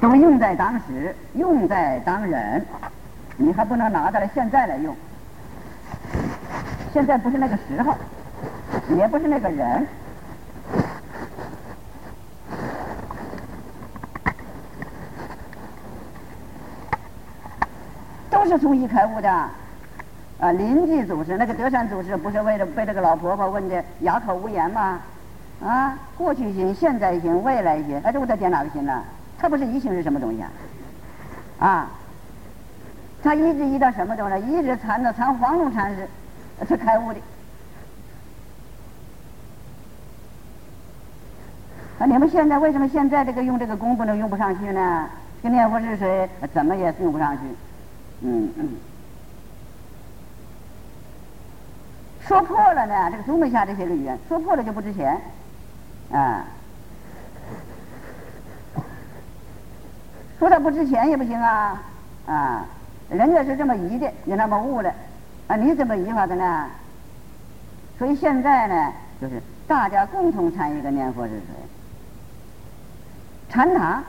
都用在当时，用在当人，你还不能拿到了现在来用。现在不是那个时候，也不是那个人。都是从一开悟的，啊，邻居祖师那个德山祖师不是为了被这个老婆婆问的哑口无言吗？啊，过去心、现在心、未来心，哎，这我在点哪个心呢？他不是一心是什么东西啊？啊，他一直移到什么东西？一直参到参黄龙禅师是开悟的。啊，你们现在为什么现在这个用这个功不能用不上去呢？这个念佛是谁？怎么也用不上去？嗯嗯，说破了呢，这个中门下这些个语言说破了就不值钱，啊，说它不值钱也不行啊，啊，人家是这么移的，你那么悟了，啊，你怎么移法的呢？所以现在呢，就是大家共同参与个念佛是谁？禅堂、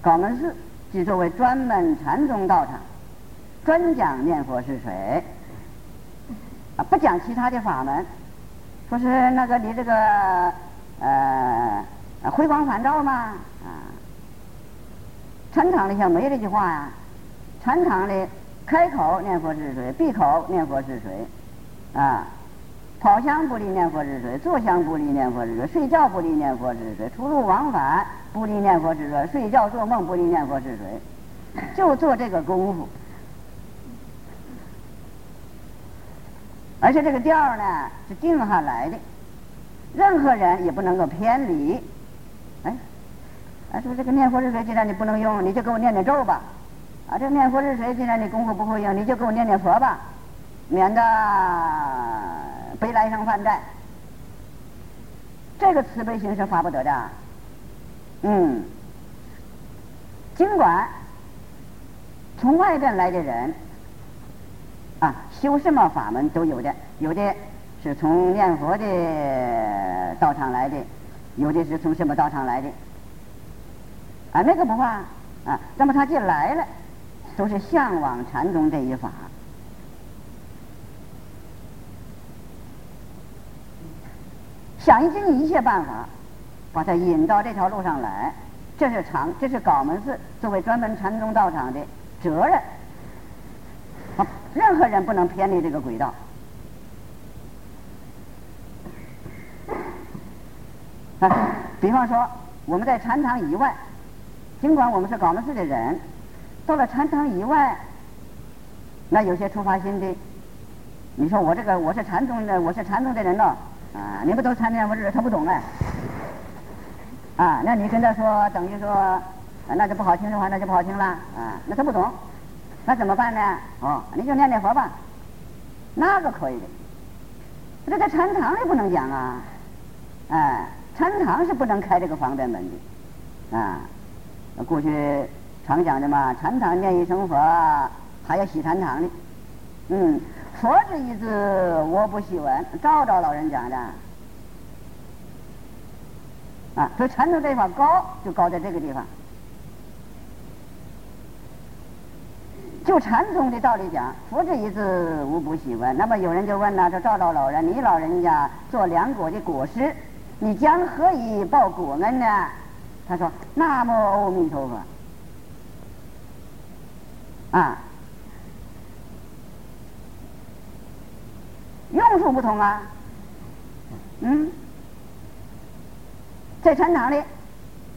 高门寺。即作为专门禅宗道场，专讲念佛是谁啊？不讲其他的法门，说是那个你这个呃回光返照吗？啊，禅堂里像没这句话呀。禅堂里开口念佛是谁？闭口念佛是谁？啊，跑香不离念佛是谁？坐香不离念佛是谁？睡觉不离念佛是谁？出入往返。不离念佛是谁？睡觉做梦不离念佛是谁？就做这个功夫，而且这个调呢是定下来的，任何人也不能够偏离。哎，啊，说这个念佛是谁？既然你不能用，你就给我念念咒吧。啊，这念佛是谁？既然你功夫不会用，你就给我念念佛吧，免得背来生犯债。这个慈悲心是发不得的。嗯，尽管从外边来的人啊，修什么法门都有的，有的是从念佛的道场来的，有的是从什么道场来的啊，那个不怕啊。那么他既来了，都是向往禅宗这一法，想尽一切办法。把他引到这条路上来，这是长，这是高门寺作为专门禅宗道场的责任。啊，任何人不能偏离这个轨道。啊，比方说我们在禅堂以外，尽管我们是高门寺的人，到了禅堂以外，那有些出发心的，你说我这个我是禅宗的，我是禅宗的人了，啊，你们都参念佛是他不懂哎。啊，那你跟他说，等于说，那就不好听的话，那就不好听了啊。那他不懂，那怎么办呢？哦，你就念念佛吧，那个可以的。这在禅堂里不能讲啊，哎，禅堂是不能开这个方便门的啊。过去常讲的嘛，禅堂念一声佛，还要洗禅堂的。嗯，佛这一字我不喜闻，赵赵老人讲的。啊，所以禅宗这方高，就高在这个地方。就禅宗的道理讲，佛这一字无不喜闻。那么有人就问了：说赵老老人，你老人家做两果的果师，你将何以报果恩呢？他说：南无阿弥陀佛。啊，用处不同啊，嗯。在禅堂里，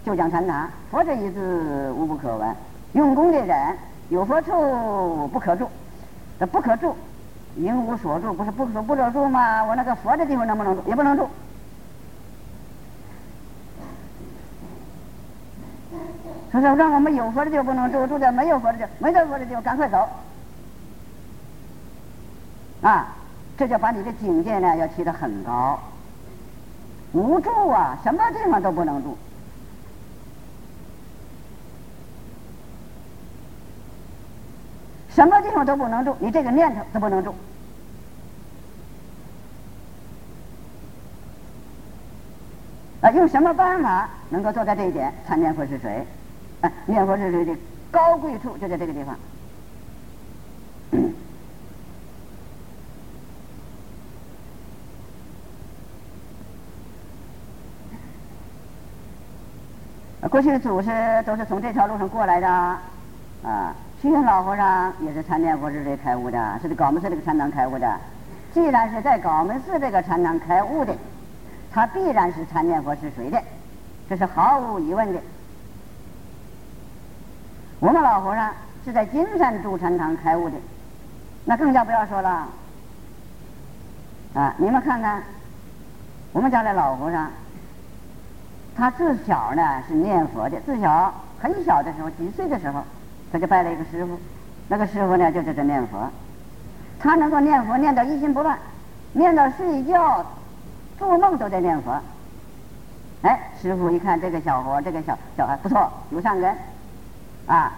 就讲禅堂，佛这一字无不可闻。用功的人有佛处不可住，这不可住，因无所住，不是不可不着住吗？我那个佛的地方能不能住？也不能住。他说让我们有佛的地方不能住，住在没有佛的地，没得佛的地方赶快走。啊，这就把你的境界呢要提得很高。无住啊，什么地方都不能住。什么地方都不能住，你这个念头都不能住。啊，用什么办法能够做到这一点？参念佛是谁？啊，念佛是谁的高贵处就在这个地方。过去的祖师都是从这条路上过来的，啊，虚云老和尚也是参念佛是谁开悟的，是在高门寺这个禅堂开悟的。既然是在高门寺这个禅堂开悟的，他必然是参念佛是谁的，这是毫无疑问的。我们老和尚是在金山住禅堂开悟的，那更加不要说了。啊，你们看看，我们家的老和尚。他自小呢是念佛的，自小很小的时候，几岁的时候，他就拜了一个师傅，那个师傅呢就在这念佛，他能够念佛念到一心不乱，念到睡觉、做梦都在念佛。哎，师傅一看这个小伙，这个小小孩不错，有善根，啊，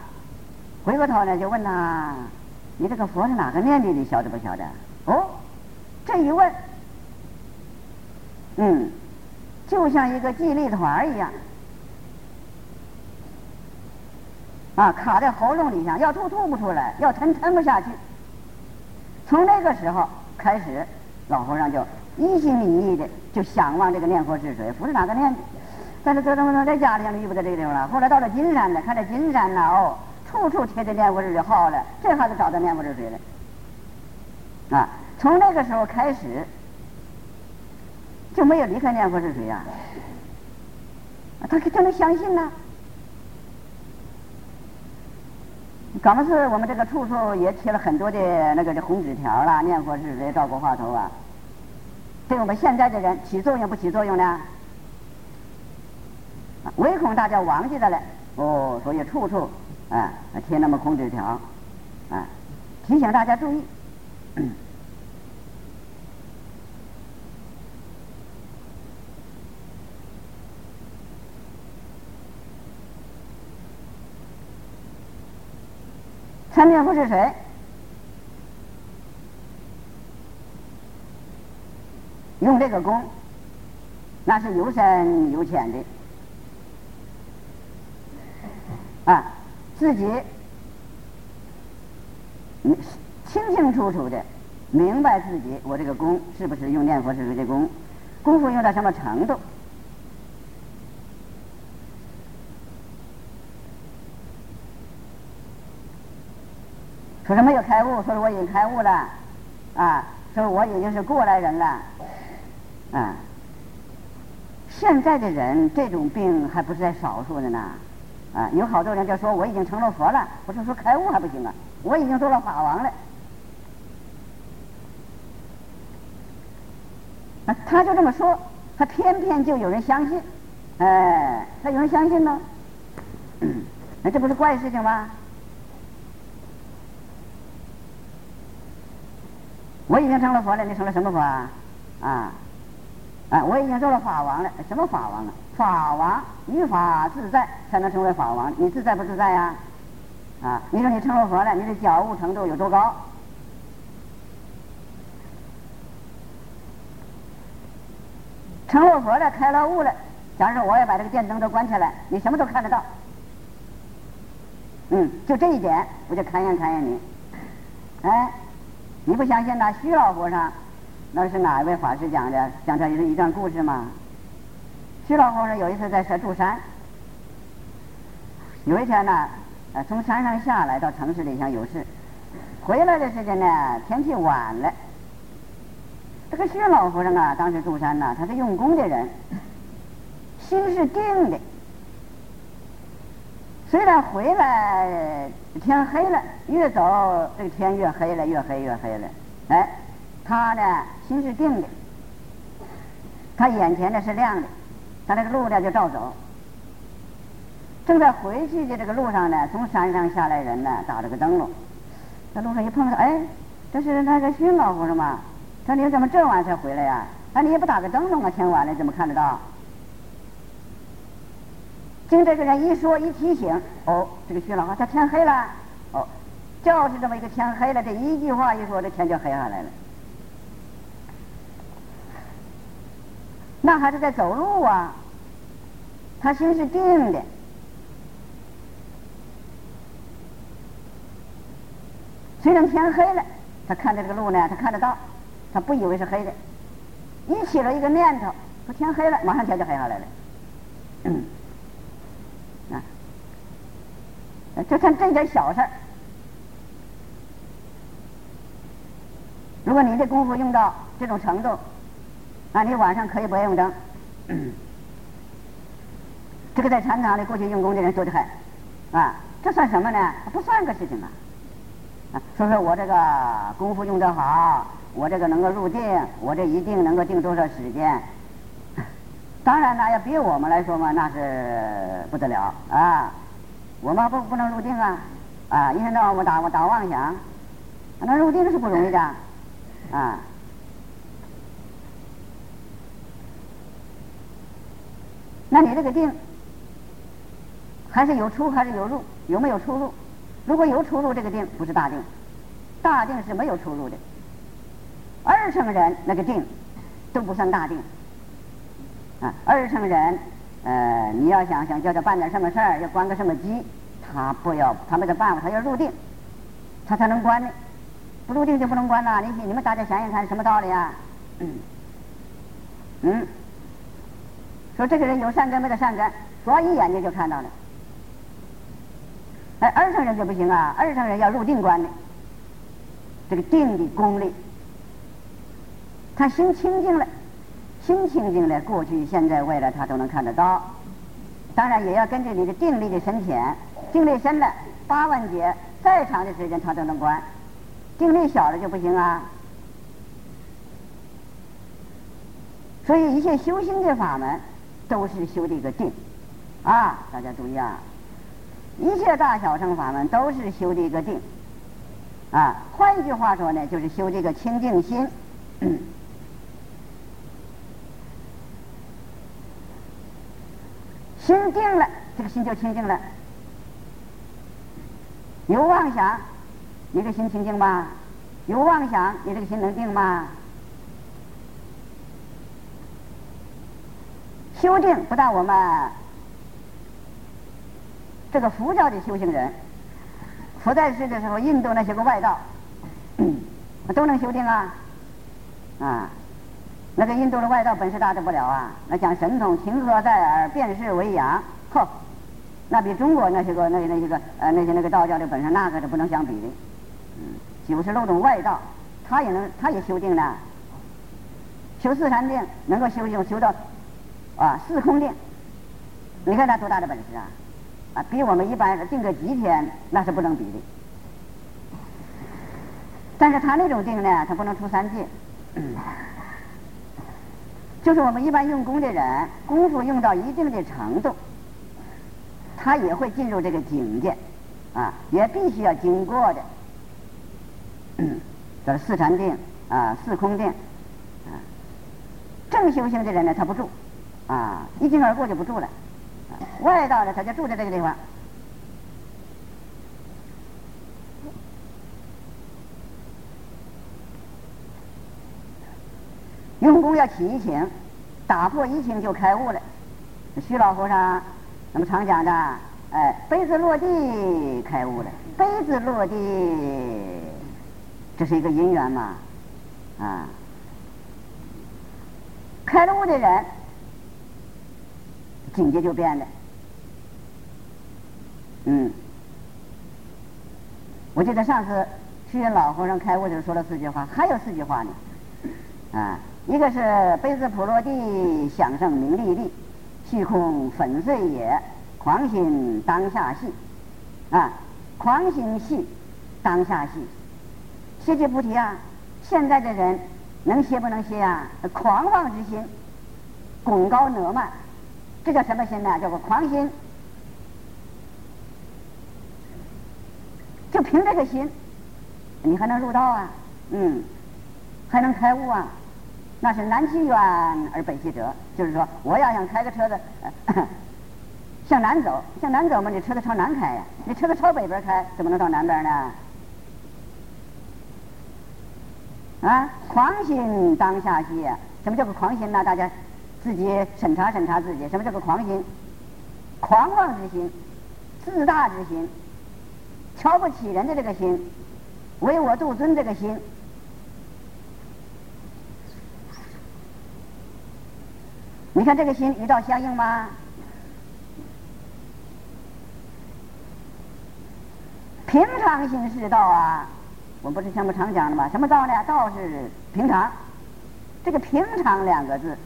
回过头呢就问他：“你这个佛是哪个念的？你晓得不晓得？”哦，这一问，嗯。就像一个系力团一样，啊，卡在喉咙里上，要吐吐不出来，要吞吞不下去。从那个时候开始，老和尚就一心一意的就想望这个念佛是谁，不是哪个念的。但是这怎么在家里遇不得这个地方了？后来到了金山呢，看这金山呢，哦，处处贴着念佛是谁号了，这下子找到念佛是谁了。啊，从那个时候开始。就没有离开念佛是谁呀？他可真能相信呢。刚门寺我们这个处处也贴了很多的那个的红纸条啦，念佛是谁，照顾话头啊。对我们现在的人起作用不起作用呢？唯恐大家忘记了嘞，哦，所以处处啊贴那么红纸条啊，提醒大家注意。参念佛是谁？用这个功，那是有深有浅的啊，自己清清楚楚的明白自己，我这个功是不是用念佛是谁的功？功夫用到什么程度？说是没有开悟，说是我已经开悟了，啊，说我已经是过来人了，啊，现在的人这种病还不是在少数的呢，啊，有好多人就说我已经成了佛了，不是说开悟还不行啊，我已经做了法王了，啊，他就这么说，他偏偏就有人相信，哎，他有人相信呢，那这不是怪事情吗？我已经成了佛了，你成了什么佛啊？啊啊！我已经做了法王了，什么法王啊？法王于法自在，才能成为法王。你自在不自在呀？啊！你说你成了佛了，你的觉悟程度有多高？成了佛了，开了悟了。假如说我也把这个电灯都关起来，你什么都看得到。嗯，就这一点，我就考验考验你。哎。你不相信那徐老和尚，那是哪一位法师讲的？讲这一一段故事吗？薛老和尚有一次在舍住山，有一天呢，呃，从山上下来到城市里想有事，回来的时间呢，天气晚了。这个薛老和尚啊，当时住山呢，他是用功的人，心是定的。虽然回来天黑了，越走这个天越黑了，越黑越黑了。哎，他呢心是定的，他眼前呢是亮的，他那个路呢就照走。正在回去的这个路上呢，从山上下来人呢，打了个灯笼，在路上一碰到，哎，这是那个徐老和尚嘛？他说你怎么这晚才回来呀？哎，你也不打个灯笼啊？天晚了怎么看得到？经这个人一说一提醒，哦，这个徐老话他天黑了，哦，就是这么一个天黑了，这一句话一说，这天就黑下来了。那还是在走路啊，他心是定的。虽然天黑了，他看着这个路呢，他看得到，他不以为是黑的。一起了一个念头，说天黑了，马上天就黑下来了。嗯，啊，就看这点小事。如果你的功夫用到这种程度，那你晚上可以不用灯。这个在禅堂里过去用功的人多得很，啊，这算什么呢？不算个事情啊。啊，说说我这个功夫用得好，我这个能够入定，我这一定能够定多少时间？当然了，要比我们来说嘛，那是不得了啊。我们不不能入定啊，啊，一天到晚我打我打妄想，那入定是不容易的啊。那你这个定，还是有出还是有入？有没有出入？如果有出入，这个定不是大定，大定是没有出入的。二乘人那个定都不算大定啊。二乘人，呃，你要想想叫他办点什么事儿，要关个什么机，他不要，他没得办法，他要入定，他才能关呢。不入定就不能关呐。你你们大家想想看，什么道理啊？嗯，说这个人有善根没得善根，主要一眼睛就看到了。哎，二乘人就不行啊！二乘人要入定观的，这个定的功力，他心清净了，心清净了，过去、现在、未来他都能看得到。当然也要根据你的定力的深浅，定力深了，八万劫再长的时间他都能观；定力小了就不行啊。所以一切修心的法门都是修这个定啊！大家注意啊！一切大小乘法门都是修的一个定，啊，换一句话说呢，就是修这个清净心。心定了，这个心就清净了。有妄想，你这心清净吗？有妄想，你这个心能定吗？修定不但我们。这个佛教的修行人，佛在世的时候，印度那些个外道，都能修定啊，啊，那个印度的外道本事大的不了啊，那讲神通，情何在耳，辨世为阳，呵，那比中国那些个那那些个呃那些那个道教的本事那可是不能相比的，嗯，九十六种外道，他也能他也修定呢，修四禅定能够修修修到啊四空定，你看他多大的本事啊！啊，比我们一般定个几天那是不能比的。但是他那种定呢，他不能出三界。就是我们一般用功的人，功夫用到一定的程度，他也会进入这个境界，啊，也必须要经过的。这四禅定啊，四空定啊，正修行的人呢，他不住，啊，一经而过就不住了。外道呢，他就住在这个地方。用功要起一情，打破一情就开悟了。徐老和尚那么常讲的，哎，杯子落地开悟了。杯子落地，这是一个因缘嘛，啊，开了悟的人。境界就变了，嗯，我记得上次虚云老和尚开悟的时候说了四句话，还有四句话呢，啊，一个是杯子普落地，响声名利利，虚空粉碎也，狂心当下戏，啊，狂心戏当下戏，歇就不提啊，现在的人能歇不能歇啊？狂妄之心，拱高挪慢。这叫什么心呢？叫做狂心。就凭这个心，你还能入道啊？嗯，还能开悟啊？那是南其远而北其折。就是说，我要想开个车子，向南走，向南走嘛，你车子朝南开呀。你车子朝北边开，怎么能到南边呢？啊，狂心当下息。什么叫做狂心呢？大家。自己审查审查自己，什么叫做狂心？狂妄之心、自大之心、瞧不起人的这个心、唯我独尊这个心。你看这个心与道相应吗？平常心是道啊！我不是前不常讲的吗？什么道呢？道是平常。这个“平常”两个字，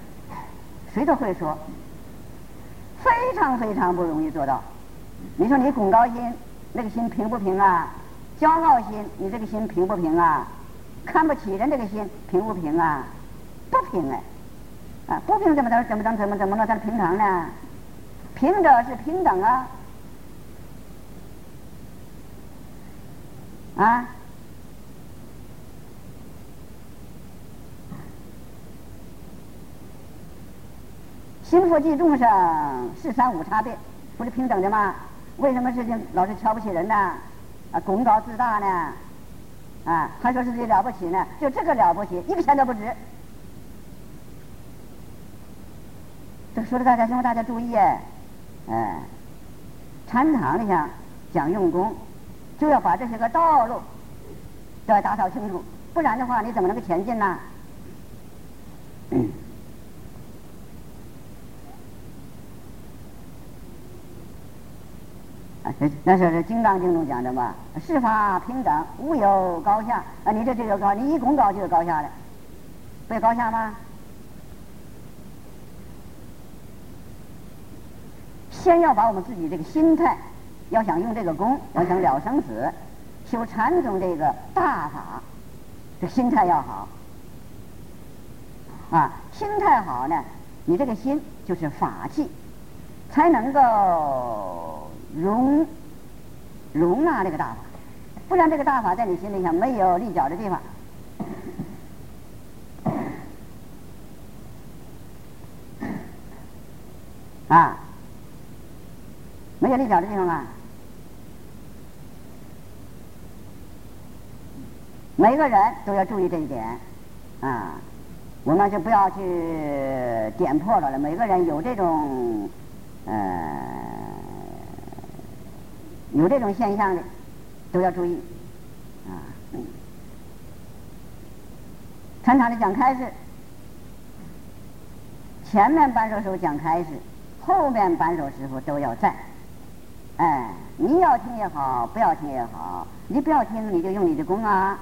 谁都会说，非常非常不容易做到。你说你恐高心，那个心平不平啊？骄傲心，你这个心平不平啊？看不起人，这个心平不平啊？不平哎！啊，不平怎么能怎么能怎么怎么能它平常呢？平者是平等啊！啊！心佛即众生，是三五差别，不是平等的吗？为什么事情老是瞧不起人呢？啊，功高自大呢？啊，还说自己了不起呢？就这个了不起，一个钱都不值。这说的大家，希望大家注意哎，哎，禅堂里向讲用功，就要把这些个道路都要打扫清楚，不然的话，你怎么能够前进呢？嗯，那是《金刚经》中讲的嘛，世法平等，无有高下。啊，你这就有高，你一功高就有高下了，不有高下吗？先要把我们自己这个心态，要想用这个功，要想了生死，修禅宗这个大法，这心态要好。啊，心态好呢，你这个心就是法器，才能够容容纳这个大法，不然这个大法在你心里想没有立脚的地方。啊。没有立脚的地方啊！每个人都要注意这一点啊！我们就不要去点破了了。每个人有这种呃有这种现象的，都要注意啊！常常的讲开始，前面扳手时候讲开始，后面扳手师傅都要在。哎，你要听也好，不要听也好，你不要听，你就用你的功啊！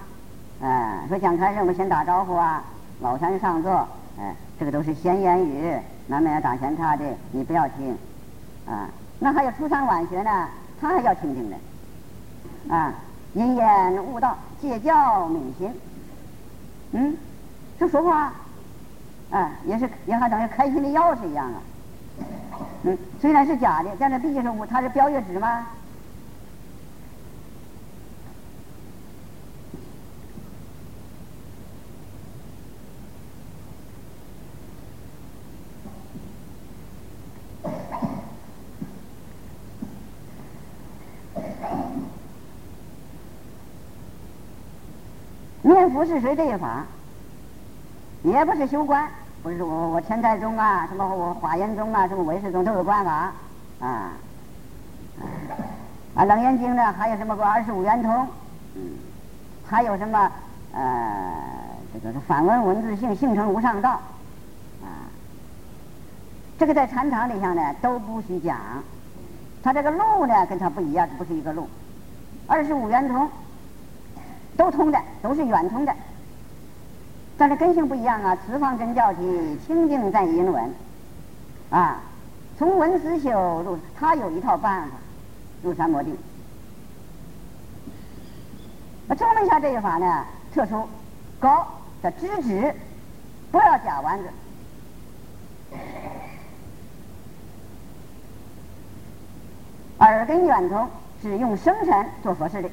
哎，说讲开始我们先打招呼啊，老禅上座，哎，这个都是闲言语，难免要打闲岔的，你不要听啊。那还有初三晚学呢，他还要听听呢啊。因言悟道，戒教敏心，嗯，这说话，啊，也是也还等于开心的钥匙一样啊。嗯，虽然是假的，但是毕竟是我，它是标月纸吗？不是谁这一法？也不是修观。不是我我天台宗啊，什么我华严宗啊，什么唯识宗都有观法啊。啊，楞严经呢，还有什么个二十五圆通，嗯，还有什么呃，这个是反文文字性，性成无上道，啊，这个在禅堂里向呢都不许讲，他这个路呢跟他不一样，不是一个路，二十五圆通都通的，都是圆通的。但是根性不一样啊！此方真教体，清净在因文，啊，从文思修入，他有一套办法入三摩地。那中门下这一法呢，特殊，高的直指，不要假弯子。耳根远通是用声尘做佛事的，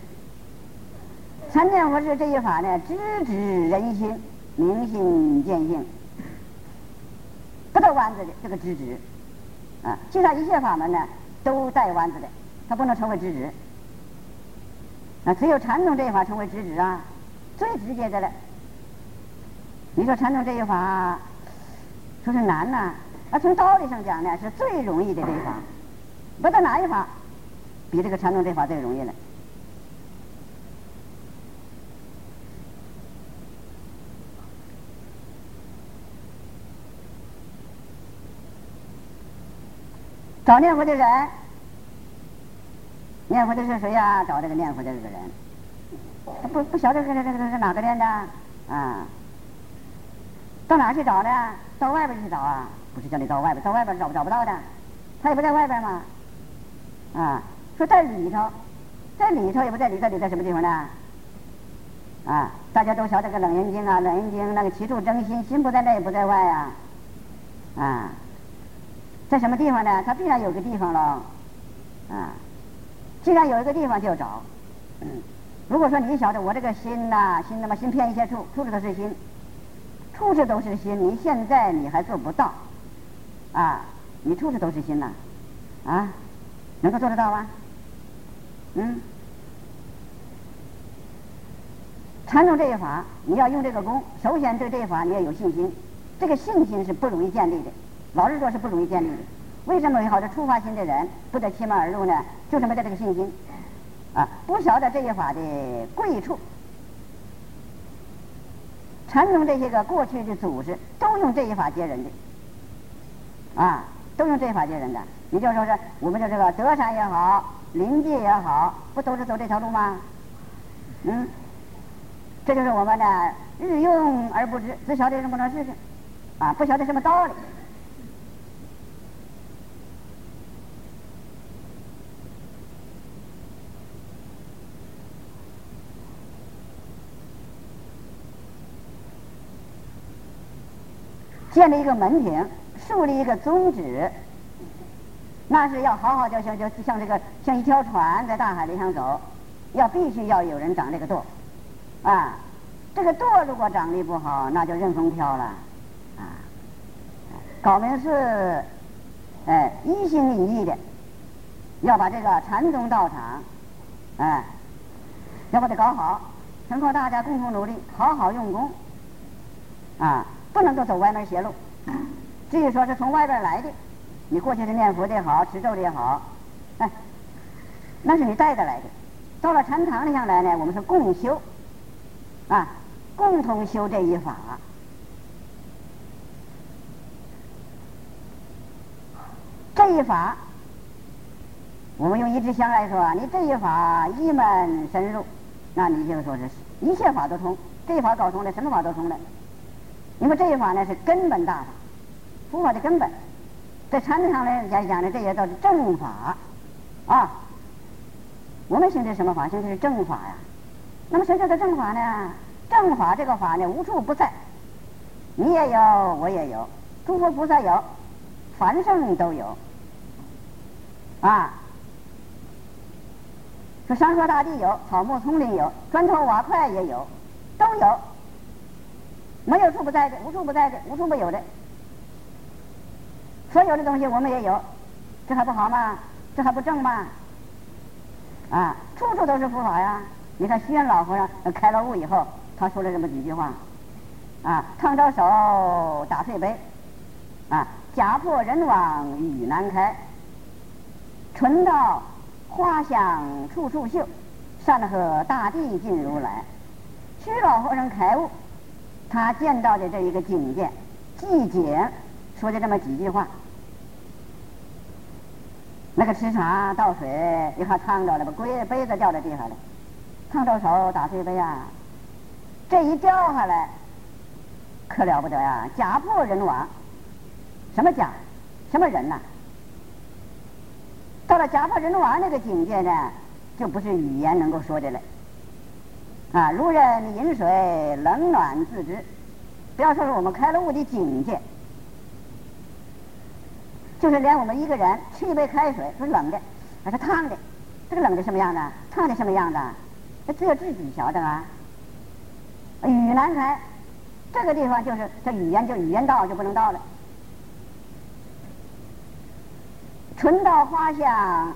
参见佛事这一法呢，直指人心。明心见性，不带弯子的这个直指，啊，其他一切法门呢都带弯子的，它不能成为直指，啊，只有禅宗这一法成为直指啊，最直接的了。你说禅宗这一法说是难呐，啊，从道理上讲呢是最容易的这一法，不知道哪一法比这个禅宗这一法最容易了。找念佛的人，念佛的是谁呀？找这个念佛的这个人，他不不晓得这个这个是哪个念的啊？到哪去找呢？到外边去找啊？不是叫你到外边，到外边找找不到的，他也不在外边嘛。啊，说在里头，在里头也不在里头，里在什么地方呢？啊，大家都晓得个《楞严经》啊，《楞严经》那个其处真心，心不在内，不在外啊，啊。在什么地方呢？它必然有个地方了，啊，既然有一个地方就要找，嗯，如果说你晓得我这个心呐，心那么心偏一些处，处处都是心，处处都是心，你现在你还做不到，啊，你处处都是心呐，啊，能够做得到吗？嗯，禅宗这一法，你要用这个功，首先对这一法你要有信心，这个信心是不容易建立的。老实说，是不容易建立的。为什么有好多出发心的人不得其门而入呢？就是没得这个信心，啊，不晓得这一法的贵处。禅宗这些个过去的祖师都用这一法接人的，啊，都用这一法接人的。你就是说是我们的这个德山也好，灵界也好，不都是走这条路吗？嗯，这就是我们的日用而不知，只晓得什么事情，啊，不晓得什么道理。建立一个门庭，树立一个宗旨，那是要好好就像就像这个像一条船在大海里想走，要必须要有人掌这个舵，啊，这个舵如果掌力不好，那就任风飘了，啊，搞明是，哎，一心一意的，要把这个禅宗道场，哎，要把它搞好，全靠大家共同努力，好好用功，啊。不能够走歪门邪路。至于说是从外边来的，你过去是念佛的也好，持咒的也好，哎，那是你带的来的。到了禅堂里上来呢，我们是共修，啊，共同修这一法。这一法，我们用一支香来说，你这一法一门深入，那你就说是一切法都通。这一法搞通了，什么法都通了。因为这一法呢是根本大法，佛法的根本，在禅宗上来讲讲的这些都是正法啊。我们行的什么法？行的是正法呀。那么什么叫做正法呢？正法这个法呢，无处不在，你也有，我也有，诸佛菩萨有，凡圣都有啊。说山河大地有，草木丛林有，砖头瓦块也有，都有。没有处不在的，无处不在的，无处不有的。所有的东西我们也有，这还不好吗？这还不正吗？啊，处处都是佛法呀！你看虚云老和尚开了悟以后，他说了这么几句话：啊，烫着手打碎杯，啊，家破人亡语难开，纯道花香处处秀，山河大地尽如来。虚老和尚开悟。他见到的这一个境界，寂静，说的这么几句话，那个吃茶倒水一下烫着了，把杯杯子掉在地上了，烫着手打碎杯啊，这一掉下来，可了不得呀！家破人亡，什么家？什么人呐？到了家破人亡那个境界呢，就不是语言能够说的了。啊，如人饮水，冷暖自知。不要说是我们开了悟的境界，就是连我们一个人吃一杯开水是冷的，还是烫的，这个冷的什么样子？烫的什么样子？这只有自己晓得啊。语难开，这个地方就是这语言就语言道就不能到了。春到花香，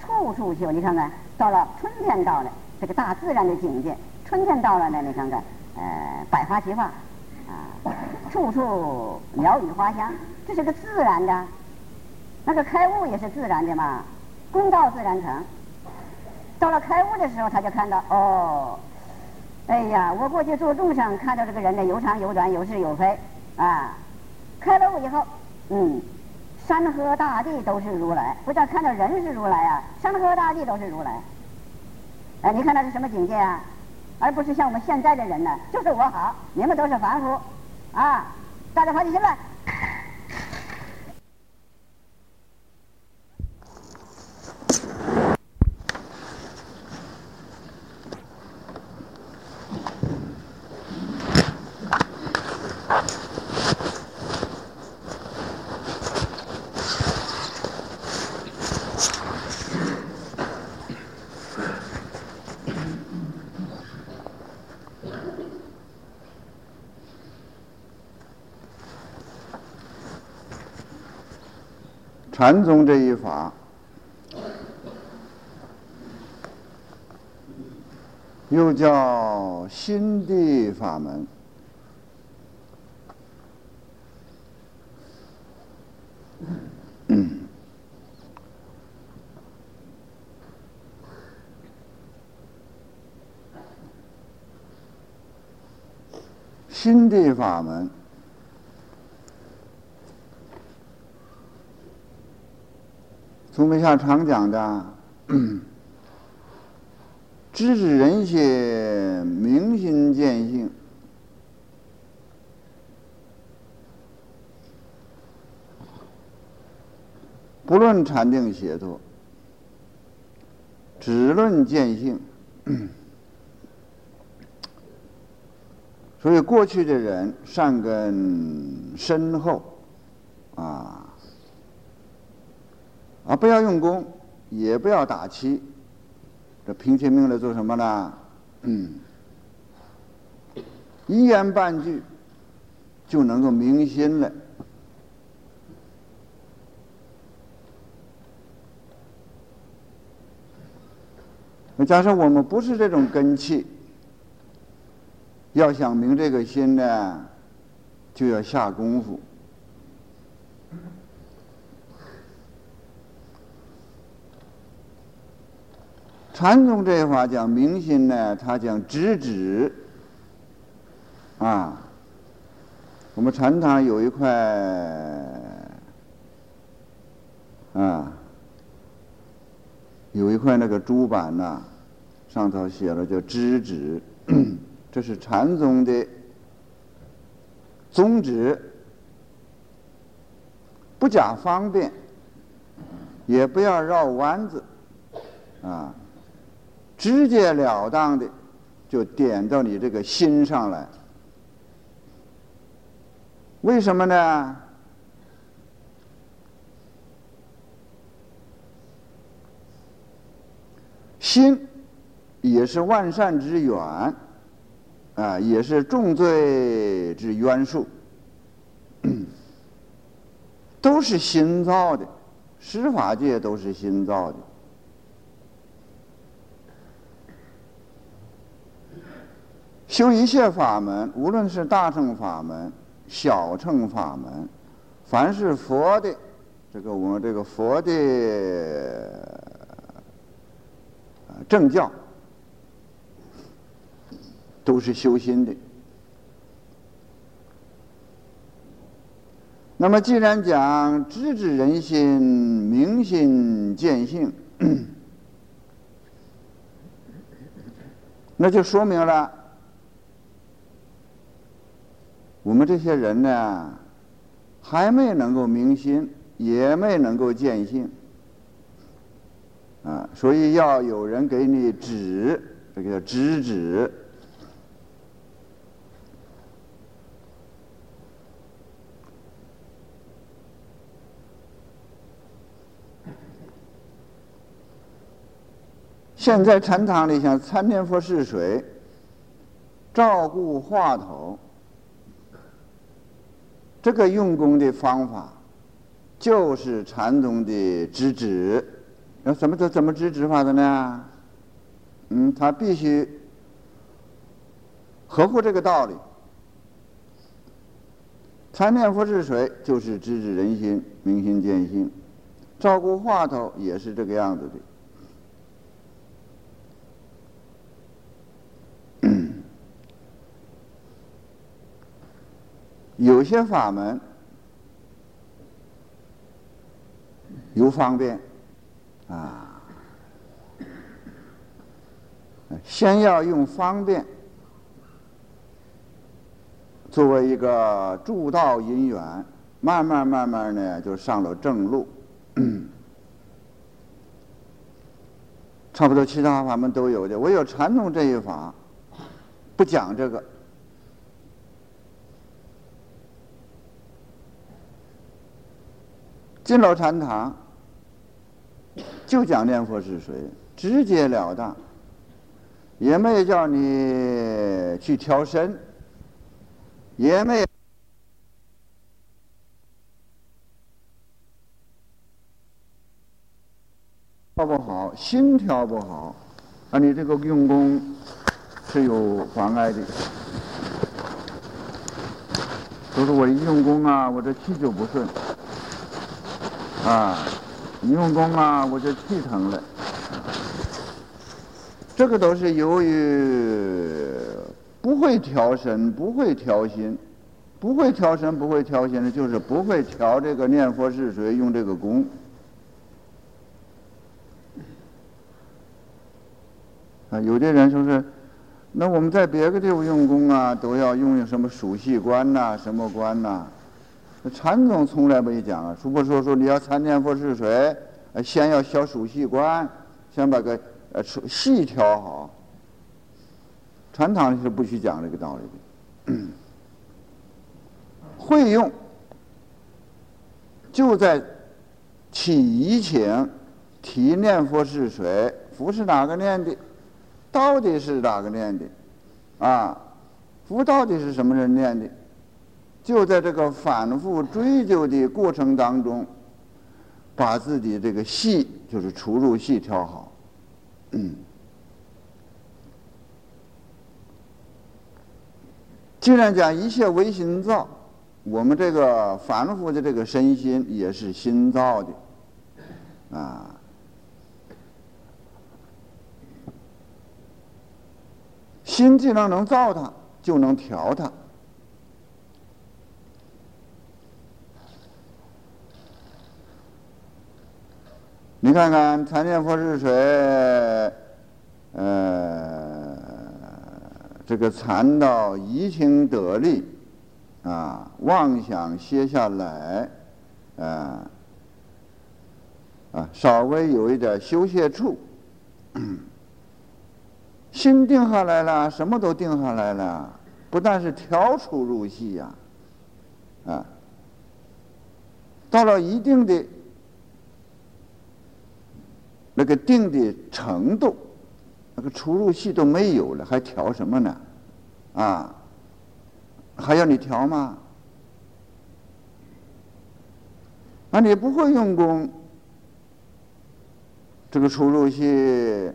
处处秀。你看看，到了春天到了，这个大自然的境界。春天到了呢，你看看，呃，百花齐放，啊，处处鸟语花香，这是个自然的。那个开悟也是自然的嘛，功到自然成。到了开悟的时候，他就看到哦，哎呀，我过去做众生，看到这个人呢有长有短，有是有非啊。开了悟以后，嗯，山河大地都是如来，不但看到人是如来啊，山河大地都是如来。哎，你看他是什么境界啊？而不是像我们现在的人呢，就是我好，你们都是凡夫啊！大家好，起来。禅宗这一法，又叫心地法门。心地法门。宗门下常讲的，知止人心，明心见性。不论禅定写作，只论见性。所以过去的人善根深厚，啊。啊，不要用功，也不要打气，这凭天命来做什么呢？嗯，一言半句就能够明心了。那假设我们不是这种根气，要想明这个心呢，就要下功夫。禅宗这一话讲明心呢，他讲直指啊。我们禅堂有一块啊，有一块那个竹板呐，上头写了叫知止，这是禅宗的宗旨，不假方便，也不要绕弯子啊。直截了当的就点到你这个心上来，为什么呢？心也是万善之源，啊，也是重罪之渊数，都是心造的，十法界都是心造的。修一切法门，无论是大乘法门、小乘法门，凡是佛的，这个我们这个佛的正教，都是修心的。那么，既然讲直指人心、明心见性，那就说明了。我们这些人呢，还没能够明心，也没能够见性，啊，所以要有人给你指，这个叫指指。现在禅堂里像参天佛是谁，照顾话头。这个用功的方法，就是禅宗的直指。那怎么怎怎么直指法的呢？嗯，他必须合乎这个道理。参念佛是谁？就是直指人心，明心见性。照顾话头也是这个样子的。有些法门有方便啊，先要用方便作为一个助道因缘，慢慢慢慢呢就上了正路。差不多其他法门都有的，唯有禅宗这一法不讲这个。进了禅堂，就讲念佛是谁，直截了当，也没叫你去调身，也没有调不好，心调不好，啊，你这个用功是有妨碍的。都是我一用功啊，我这气就不顺。啊，一用功啊，我就气疼了。这个都是由于不会调神，不会调心，不会调神，不会调心的，就是不会调这个念佛是谁，用这个功。啊，有的人说是，那我们在别个地方用功啊，都要用什么数息观呐，什么观呐？禅宗从来没讲啊，除非说说你要参念佛是谁，先要消暑息观，先把个呃细调好。禅堂是不许讲这个道理的。会用，就在起疑情，提念佛是谁，佛是哪个念的，到底是哪个念的，啊，佛到底是什么人念的？就在这个反复追究的过程当中，把自己这个戏就是出入戏调好。既然讲一切唯心造，我们这个反复的这个身心也是心造的，啊，心既然能造它，就能调它。你看看禅念佛是谁？呃，这个禅道移情得力，啊，妄想歇下来，啊，啊，稍微有一点休息处，心定下来了，什么都定下来了，不但是调出入戏呀，啊，到了一定的。那个定的程度，那个出入戏都没有了，还调什么呢？啊，还要你调吗？那你不会用功，这个出入戏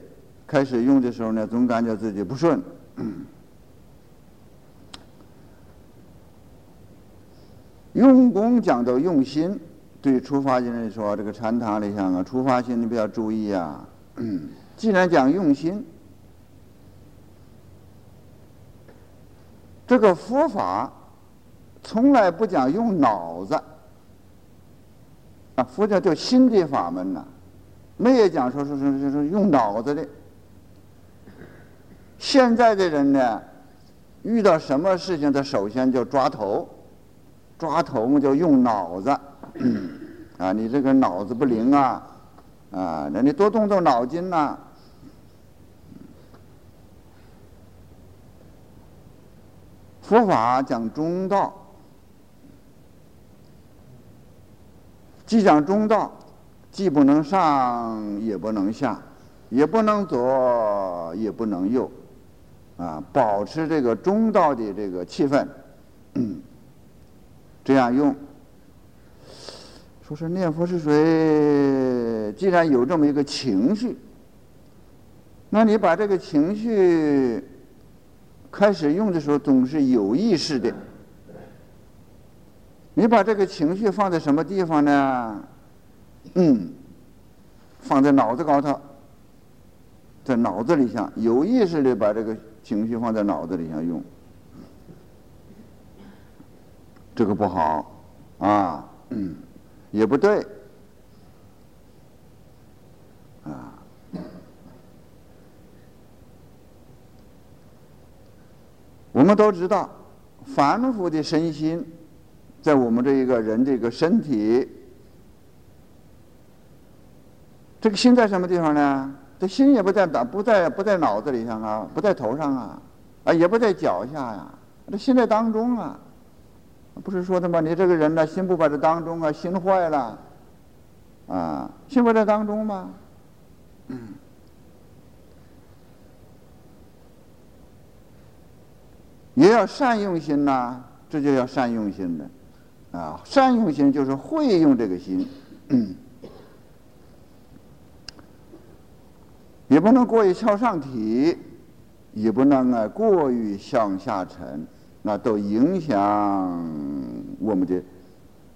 开始用的时候呢，总感觉自己不顺。用功讲到用心。对出发心来说，这个禅堂里向啊，出发心你不要注意啊。既然讲用心，这个佛法从来不讲用脑子啊，佛教叫心的法门呐，没有讲说说说说说用脑子的。现在的人呢，遇到什么事情，他首先就抓头，抓头嘛就用脑子。啊，你这个脑子不灵啊，啊，那你多动动脑筋呐。佛法讲中道，既讲中道，既不能上，也不能下，也不能左，也不能右，啊，保持这个中道的这个气氛，这样用。说是念佛是谁？既然有这么一个情绪，那你把这个情绪开始用的时候，总是有意识的。你把这个情绪放在什么地方呢？嗯，放在脑子高头，在脑子里想，有意识的把这个情绪放在脑子里想用，这个不好啊，嗯，也不对啊。我们都知道，凡夫的身心，在我们这一个人这个身体，这个心在什么地方呢？这心也不在哪，不在不在脑子里上啊，不在头上啊，啊也不在脚下呀，这心在当中啊。不是说的吗？你这个人呢，心不在这当中啊，心坏了，啊，心不在当中吗？嗯。也要善用心呐，这就要善用心的，啊，善用心就是会用这个心，也不能过于向上提，也不能啊过于向下沉，那都影响我们的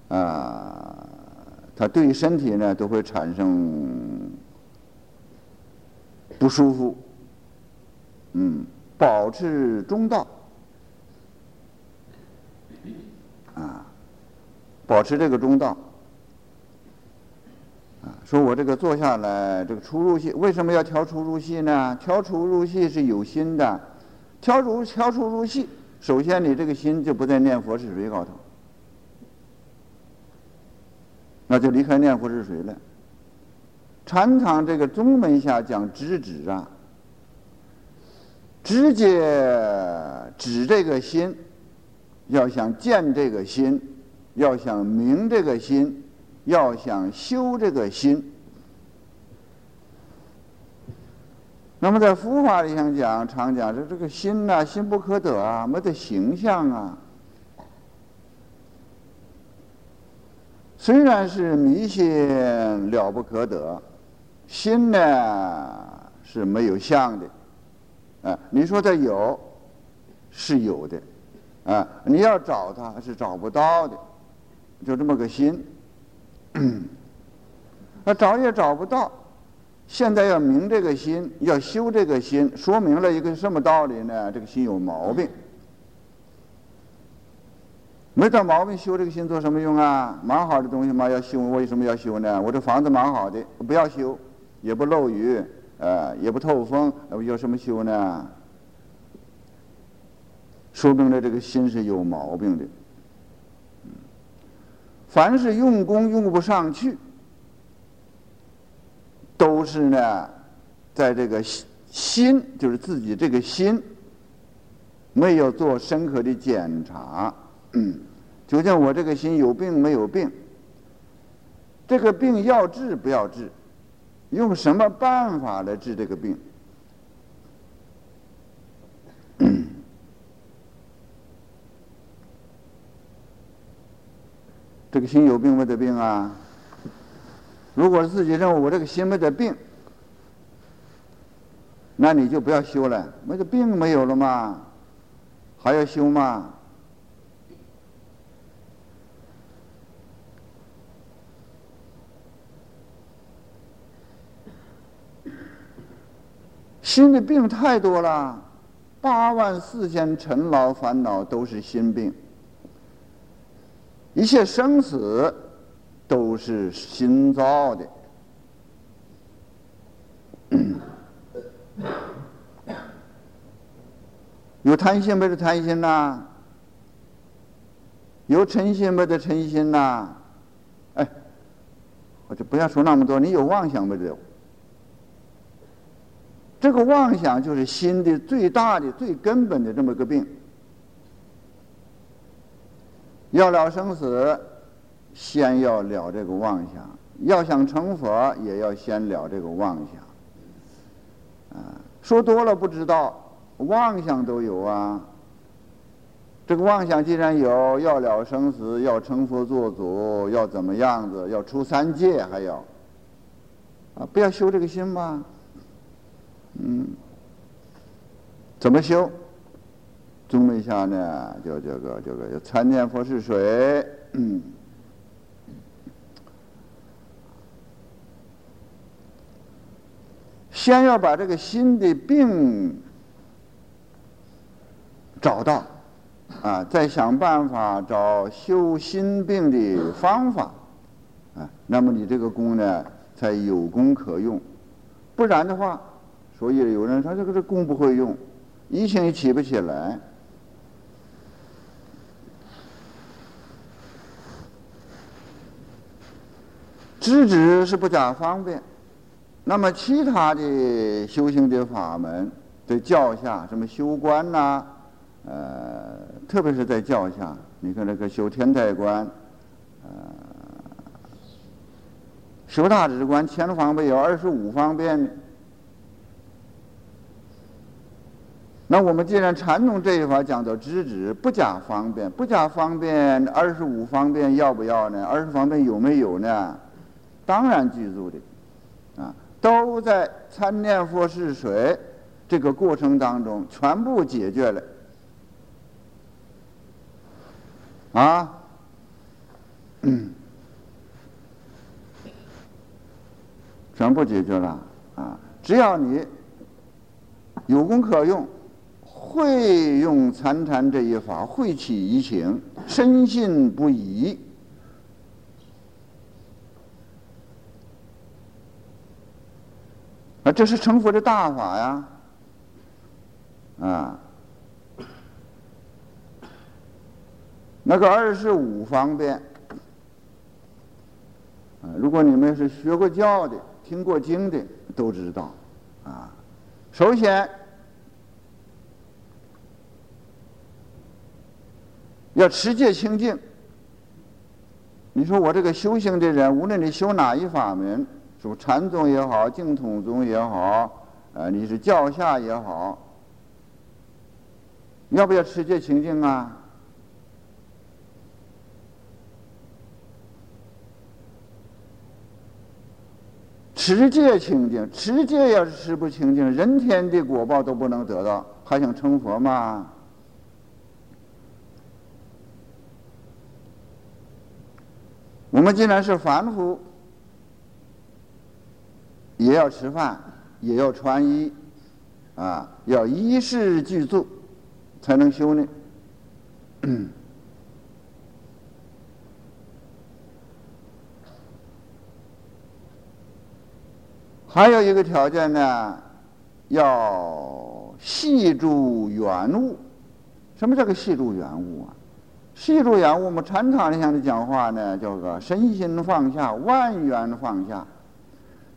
啊，它对于身体呢都会产生不舒服，嗯，保持中道。啊，保持这个中道。啊，说我这个坐下来，这个出入戏为什么要调出入戏呢？调出入戏是有心的，调出调出入戏，首先你这个心就不在念佛是谁高头，那就离开念佛是谁了。禅堂这个宗门下讲直指啊，直接指这个心。要想见这个心，要想明这个心，要想修这个心。那么在佛法里想讲，常讲说这个心呐，心不可得啊，没得形象啊。虽然是迷信了不可得，心呢是没有相的，啊，你说它有，是有的。啊，你要找他是找不到的，就这么个心，啊找也找不到。现在要明这个心，要修这个心，说明了一个什么道理呢？这个心有毛病，没这毛病，修这个心做什么用啊？蛮好的东西嘛，要修，为什么要修呢？我这房子蛮好的，不要修，也不漏雨，呃，也不透风，要什么修呢？说明了这个心是有毛病的。凡是用功用不上去，都是呢，在这个心，就是自己这个心，没有做深刻的检查。嗯 究竟我这个心有病没有病？这个病要治不要治？用什么办法来治这个病？这个心有病没得病啊？如果自己认为我这个心没得病，那你就不要修了，没得病没有了吗？还要修吗？心的病太多了，八万四千尘劳烦恼都是心病。一切生死都是心造的，有贪心没得贪心呐？有诚心没得诚心呐？哎，我就不要说那么多。你有妄想没得？这个妄想就是心的最大的、最根本的这么个病。要了生死，先要了这个妄想；要想成佛，也要先了这个妄想。啊，说多了不知道，妄想都有啊。这个妄想既然有，要了生死，要成佛做主，要怎么样子？要出三界，还要啊，不要修这个心吧。嗯，怎么修？宗门下呢，就这个这个参念佛是水，先要把这个心的病找到，啊，再想办法找修心病的方法，啊，那么你这个功呢才有功可用，不然的话，所以有人说这个这功不会用，一心起不起来。知止是不假方便，那么其他的修行的法门，在教下，什么修观呐，呃，特别是在教下，你看那个修天台观，呃，修大止观，前方便有二十五方便。那我们既然禅宗这一法讲到知止，不假方便，不假方便，二十五方便要不要呢？二十方便有没有呢？当然记住的，都在参念佛试水这个过程当中全部解决了，啊，全部解决了啊！只要你有功可用，会用参禅这一法，会起疑情，深信不疑。啊，这是成佛的大法呀！啊，那个二十五方便，啊，如果你们是学过教的、听过经的，都知道，啊，首先要持戒清净。你说我这个修行的人，无论你修哪一法门。说禅宗也好，净土宗也好，呃，你是教下也好，要不要持戒清净啊？持戒清净，持戒要是持不清净，人天的果报都不能得到，还想成佛吗？我们既然是凡夫。也要吃饭，也要穿衣，啊，要衣食俱足，才能修呢。还有一个条件呢，要细住原物。什么叫个细住原物啊？细住原物，我们禅堂里向的讲话呢，叫个身心放下，万缘放下。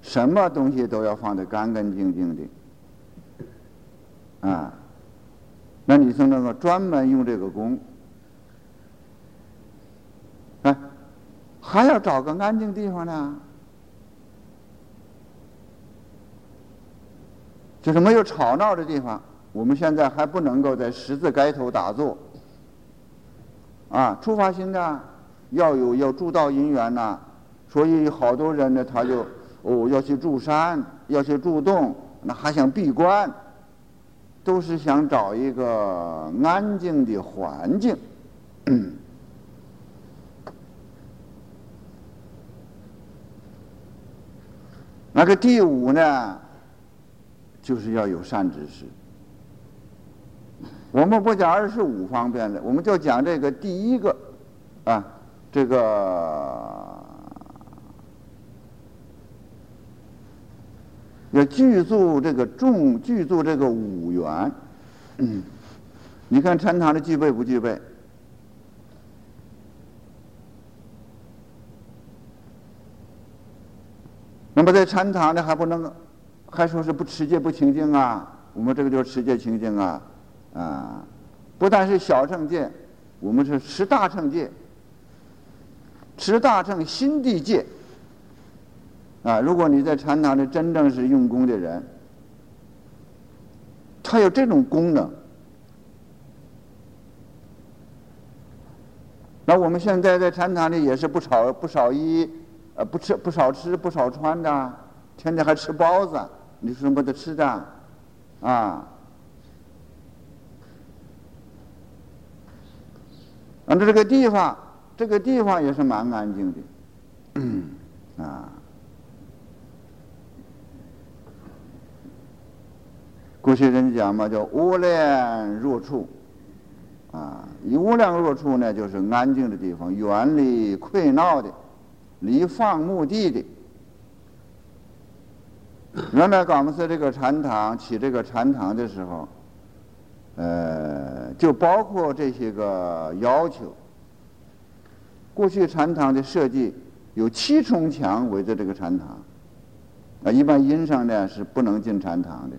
什么东西都要放得干干净净的，啊，那你说那个专门用这个功，哎，还要找个安静地方呢，就是没有吵闹的地方。我们现在还不能够在十字街头打坐，啊，出发心的要有要助道因缘呐，所以好多人呢他就。哦，要去住山，要去住洞，那还想闭关，都是想找一个安静的环境。那个第五呢，就是要有善知识。我们不讲二十五方便的，我们就讲这个第一个，啊，这个。要具足这个重，具足这个五缘。你看禅堂的具备不具备？那么在禅堂呢，还不能，还说是不持戒不清净啊？我们这个就是持戒清净啊，啊，不但是小乘戒，我们是持大乘戒，持大乘心地戒。啊，如果你在禅堂里真正是用功的人，他有这种功能。那我们现在在禅堂里也是不少不少衣，呃，不吃不少吃不少穿的，天天还吃包子，你说没得吃的，啊？按照这个地方，这个地方也是蛮安静的，啊。过去人讲嘛，叫无量若处，啊，以无量若处呢，就是安静的地方，远离溃闹的，离放牧地的。原来搞木寺这个禅堂起这个禅堂的时候，呃，就包括这些个要求。过去禅堂的设计有七重墙围着这个禅堂，啊，一般阴上呢是不能进禅堂的。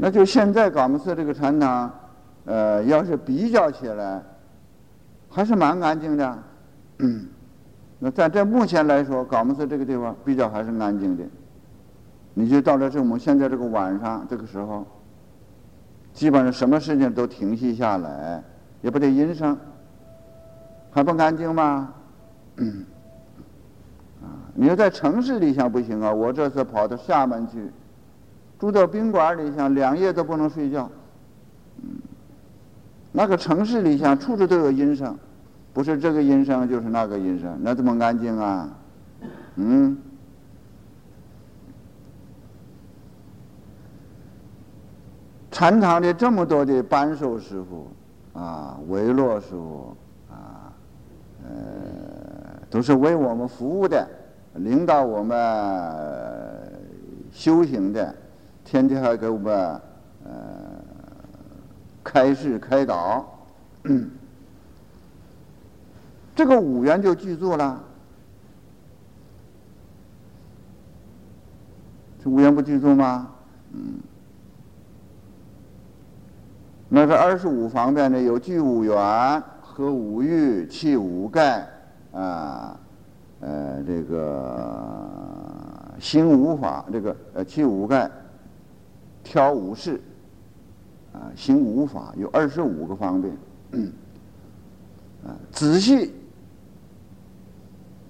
那就现在搞木寺这个禅堂，呃，要是比较起来，还是蛮安静的。那在这目前来说，搞木寺这个地方比较还是安静的。你就到了这我们现在这个晚上这个时候，基本上什么事情都停息下来，也不得音声，还不安静吗？啊，你要在城市里想不行啊！我这次跑到厦门去。住到宾馆里，想两夜都不能睡觉。嗯，那个城市里，想处处都有音声，不是这个音声就是那个音声，那怎么安静啊？嗯。禅堂里这么多的扳手师傅啊，维洛师傅啊，呃，都是为我们服务的，领导我们修行的。天天还给我们呃开示开导，这个五缘就具足了。这五缘不记住吗？嗯，那这二十五方面呢，有具五缘和五欲、气五盖啊，呃，这个心无法，这个呃气五盖。挑五事，啊，行五法有二十五个方便，啊，仔细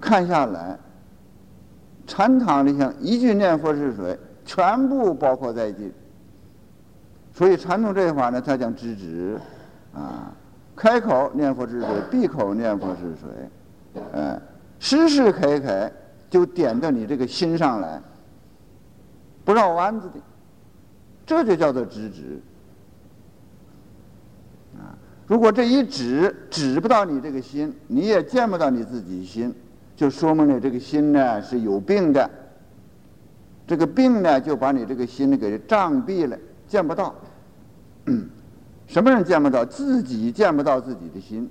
看下来，禅堂里像一句念佛是水，全部包括在内。所以禅宗这一法呢，它讲直指，啊，开口念佛是水，闭口念佛是水，呃，时时刻刻就点到你这个心上来，不绕弯子的。这就叫做直指啊！如果这一指指不到你这个心，你也见不到你自己心，就说明你这个心呢是有病的。这个病呢，就把你这个心给障蔽了，见不到。什么人见不到？自己见不到自己的心。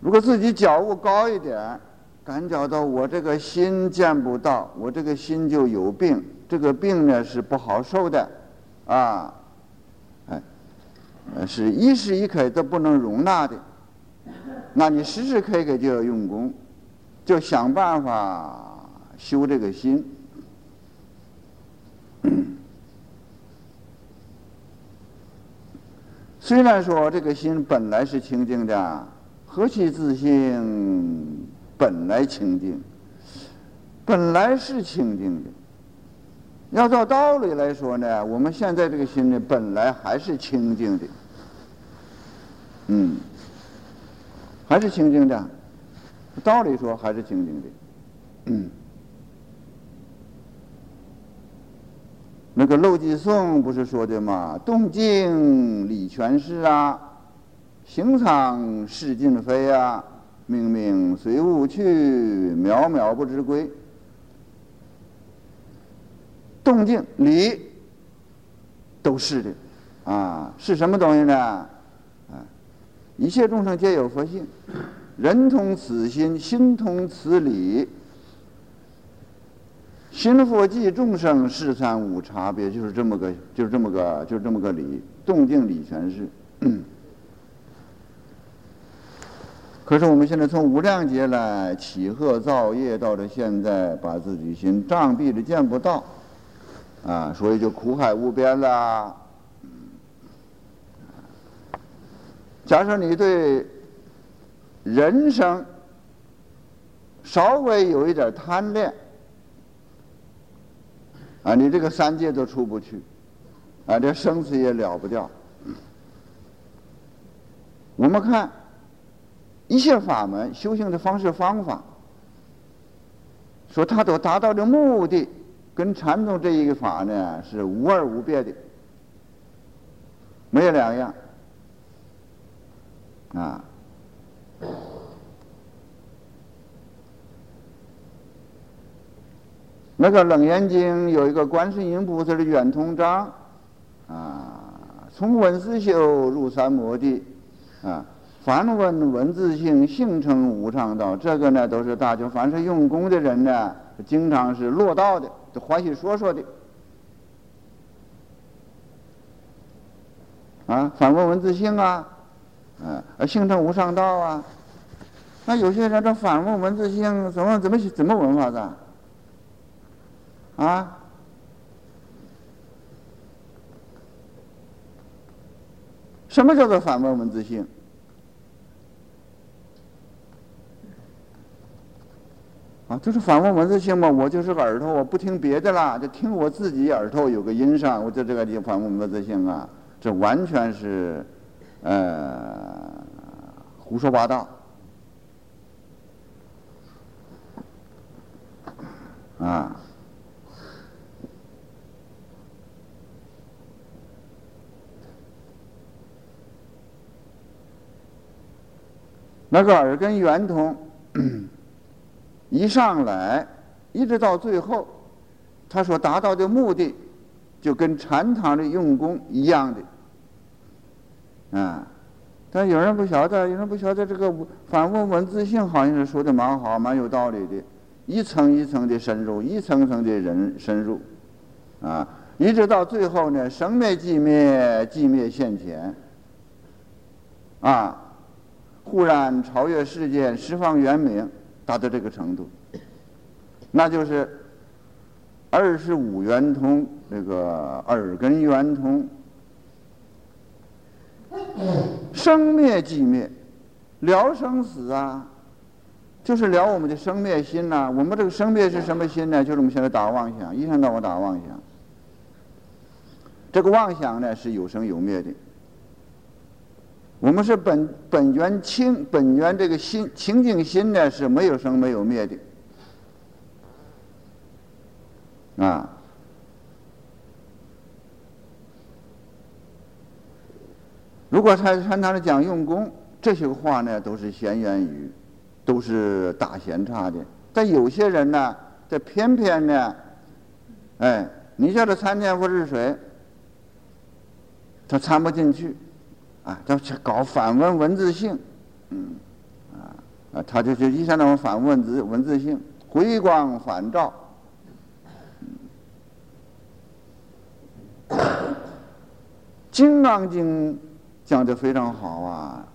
如果自己觉悟高一点。感觉到我这个心见不到，我这个心就有病，这个病呢是不好受的，啊，哎，是一时一刻都不能容纳的，那你时时刻刻就要用功，就想办法修这个心。虽然说这个心本来是清净的，何其自性。本来清净，本来是清净的。要照道理来说呢，我们现在这个心呢，本来还是清净的，嗯，还是清净的。道理说还是清净的，嗯。那个陆继颂不是说的吗？动静理全是啊，行场事尽非啊。命命随物去，渺渺不知归。动静理都是的，啊，是什么东西呢？啊，一切众生皆有佛性，人同此心，心同此理。心佛即众生，事三无差别，就是这么个，就是这么个，就是这么个理。动静理全是。可是我们现在从无量劫来起鹤造业，到了现在把自己心障蔽的见不到，啊，所以就苦海无边了。假设你对人生稍微有一点贪恋，啊，你这个三界都出不去，啊，这生死也了不掉。我们看一切法门修行的方式方法，说他都达到的目的，跟禅宗这一个法呢是无二无别的，没有两样啊。那个《楞严经》有一个观世音菩萨的圆通章，啊，从文思修入三摩地，啊，反问文字性，性成无上道。这个呢，都是大家凡是用功的人呢，经常是落道的，就欢喜说说的。啊，反问文字性啊，啊，性成无上道啊。那有些人这反问文字性，怎么怎么怎么文法的？啊？什么叫做反问文字性？啊，就是反问文字性嘛。我就是个耳朵，我不听别的啦，就听我自己耳朵有个音上，我就这个就反问文字性啊。这完全是呃胡说八道啊。那个耳根圆通，一上来一直到最后，他所达到的目的，就跟禅堂的用功一样的，啊！但有人不晓得，有人不晓得这个反问文字性好像是说的蛮好，蛮有道理的，一层一层的深入，一层层的人深入，啊！一直到最后呢，生灭寂灭，寂灭现前，啊！忽然超越世间，释放圆明，达到这个程度，那就是二十五圆通，这个耳根圆通，生灭寂灭，聊生死啊，就是聊我们的生灭心呐。我们这个生灭是什么心呢？就是我们现在打妄想，一天到晚打妄想。这个妄想呢，是有生有灭的。我们是本本源清本源这个心清净心呢是没有生没有灭的啊。如果他看他的讲用功，这些话呢都是闲言语，都是大闲差的。但有些人呢，这偏偏呢，哎，你叫他参念佛日水，他参不进去。啊，就去搞反问文字性，嗯，啊，他就就一天到晚反问字文字性，回光返照。《金刚经》讲的非常好啊。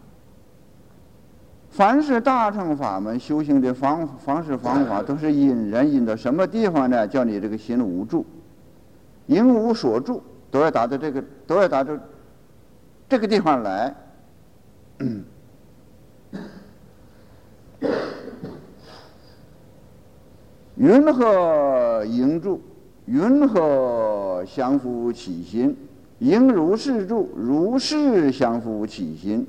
凡是大乘法门修行的方方式方法，都是引人引到什么地方呢？叫你这个心无住，因无所住，都要达到这个，都要达到。这个地方来，云何应住？云何相互起心？应如是住，如是相互起心。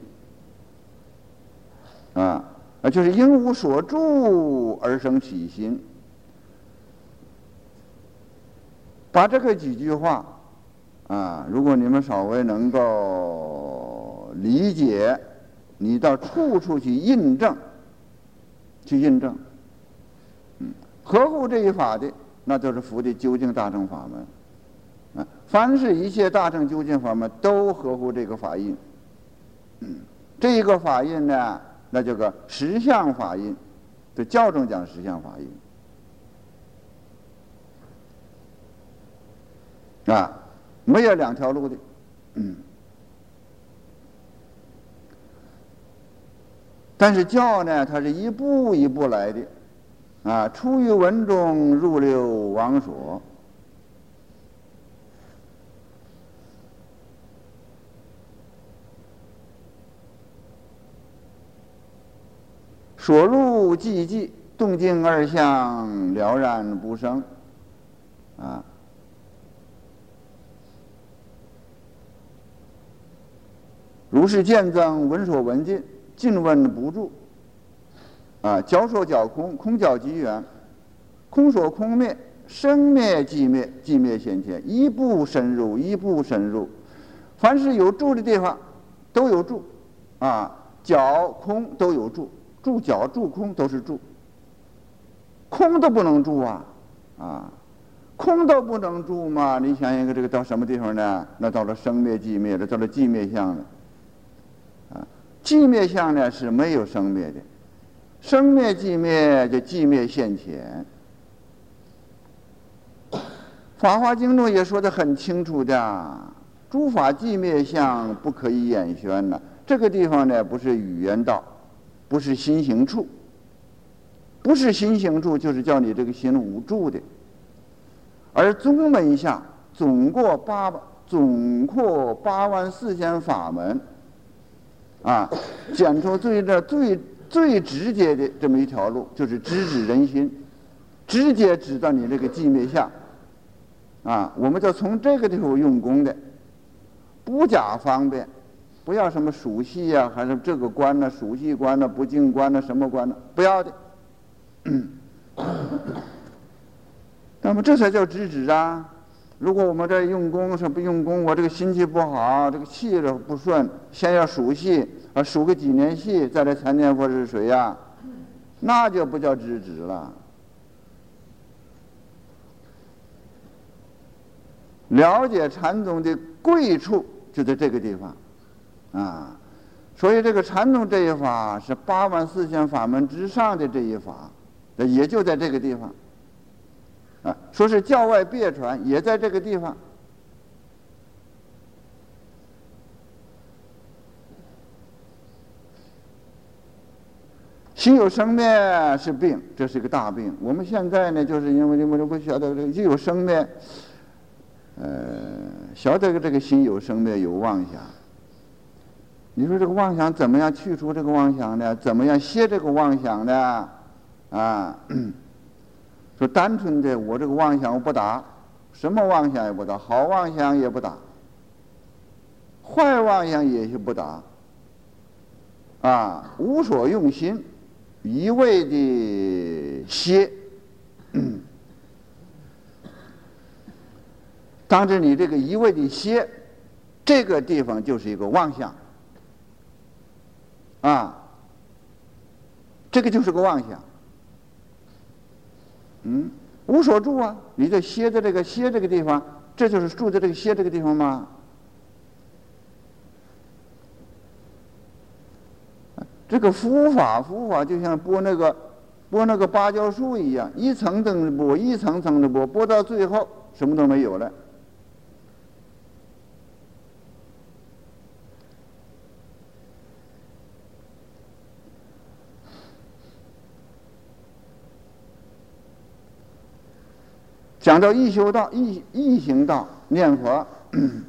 啊，啊，就是因无所住而生起心。把这个几句话。啊，如果你们稍微能够理解，你到处处去印证，去印证，嗯，合乎这一法的，那就是佛的究竟大乘法门。啊，凡是一切大乘究竟法门，都合乎这个法印。嗯，这一个法印呢，那叫个实相法印，这教中讲实相法印。啊。没有两条路的，嗯。但是教呢，它是一步一步来的，啊，出于文中，入流王所，所入寂寂，动静二相了然不生，啊。如是见增，闻所闻尽，尽闻不住。啊，脚所脚空，空脚即缘，空所空灭，生灭即灭，即灭现前，一步深入，一步深入。凡是有住的地方，都有住。啊，脚空都有住，住脚住空都是住。空都不能住啊，啊，空都不能住嘛？你想一个，这个到什么地方呢？那到了生灭寂灭了，到了寂灭相了。寂灭相呢是没有生灭的，生灭寂灭就寂灭现前。《法华经》中也说的很清楚的，诸法寂灭相不可以演宣呢。这个地方呢，不是语言道，不是心行处，不是心行处，就是叫你这个心无住的。而宗门下总过八总括八万四千法门，啊，讲出最的最最直接的这么一条路，就是直指人心，直接指到你这个寂灭相，啊，我们就从这个地方用功的，不假方便。不要什么属系呀，还是这个关呢？属系关呢？不净关呢？什么关呢？不要的。那么这才叫直指啊！如果我们这用功是不用功，我这个心气不好，这个气的不顺，先要数气啊，数个几年气，再来参念佛是谁呀？那就不叫知止了。了解禅宗的贵处就在这个地方。啊，所以这个禅宗这一法是八万四千法门之上的这一法，也就在这个地方。啊，说是教外别传，也在这个地方。心有生灭是病，这是个大病。我们现在呢，就是因为因为不晓得这个心有生灭，呃，晓得这个心有生灭有妄想。你说这个妄想怎么样去除这个妄想呢？怎么样歇这个妄想呢？啊，说单纯的我这个妄想我不打，什么妄想也不打，好妄想也不打，坏妄想也是不打，啊，无所用心，一味的歇。当着你这个一味的歇，这个地方就是一个妄想。啊，这个就是个妄想。嗯，无所住啊！你就歇在这个歇这个地方，这就是住在这个歇这个地方吗？这个敷法，敷法就像拨那个拨那个芭蕉树一样，一层层的拨，一层层的拨，拨到最后什么都没有了。讲到易修道、易易行道，念佛，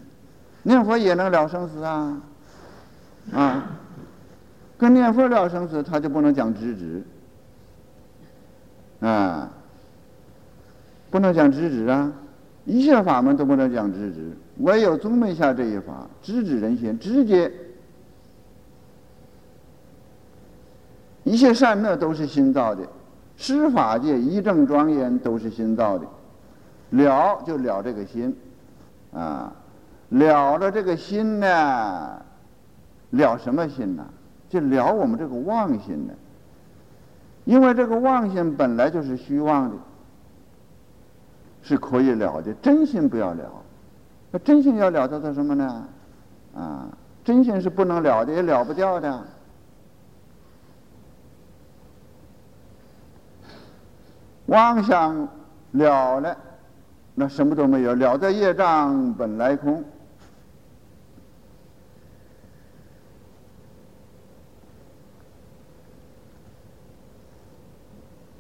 念佛也能了生死啊，啊，跟念佛了生死，他就不能讲直指，啊，不能讲直指啊，一切法门都不能讲直指，唯有宗门下这一法，直指人心，直接，一切善恶都是心造的，施法界一正庄严都是心造的。了就了这个心，啊，了了这个心呢，了什么心呢？就了我们这个妄心呢。因为这个妄心本来就是虚妄的，是可以了的。真心不要了，那真心要了叫做什么呢？啊，真心是不能了的，也了不掉的。妄想了了。那什么都没有，了在业障本来空。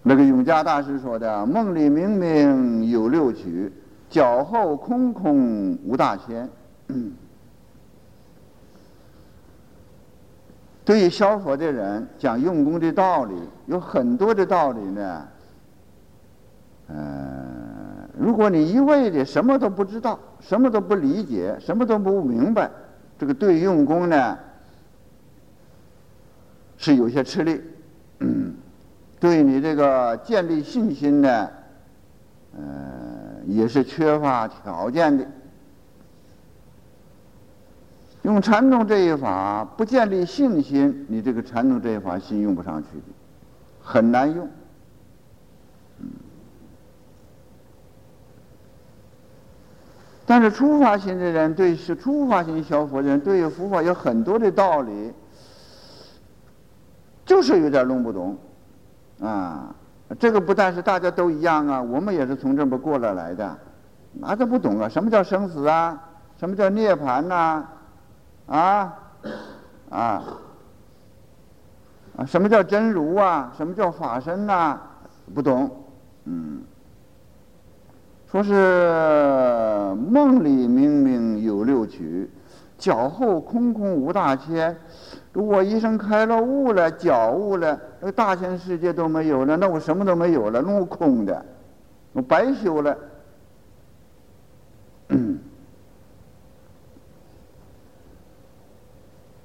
那个永嘉大师说的：“梦里明明有六曲，脚后空空无大千。”对于消佛的人讲用功的道理，有很多的道理呢。如果你一味的什么都不知道，什么都不理解，什么都不明白，这个对用功呢是有些吃力，对你这个建立信心呢，呃，也是缺乏条件的。用禅宗这一法不建立信心，你这个禅宗这一法心用不上去的，很难用。但是初发心的人，对是初发心小佛的人，对于佛法有很多的道理，就是有点弄不懂，啊，这个不但是大家都一样啊，我们也是从这么过来来的，哪都不懂啊？什么叫生死啊？什么叫涅槃呐？啊，啊，啊，什么叫真如啊？什么叫法身呐？不懂，嗯。说是梦里明明有六曲，脚后空空无大千。如果一生开了悟了，觉悟了，那个大千世界都没有了，那我什么都没有了，那我空的，我白修了。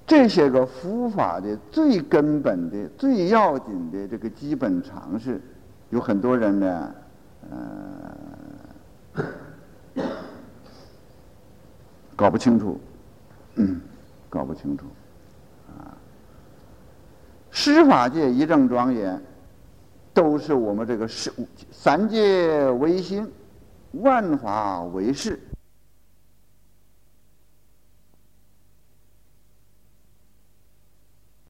这些个佛法的最根本的、最要紧的这个基本常识，有很多人呢，呃。搞不清楚，嗯，搞不清楚，啊，司法界一正庄严，都是我们这个三界唯心，万法唯识。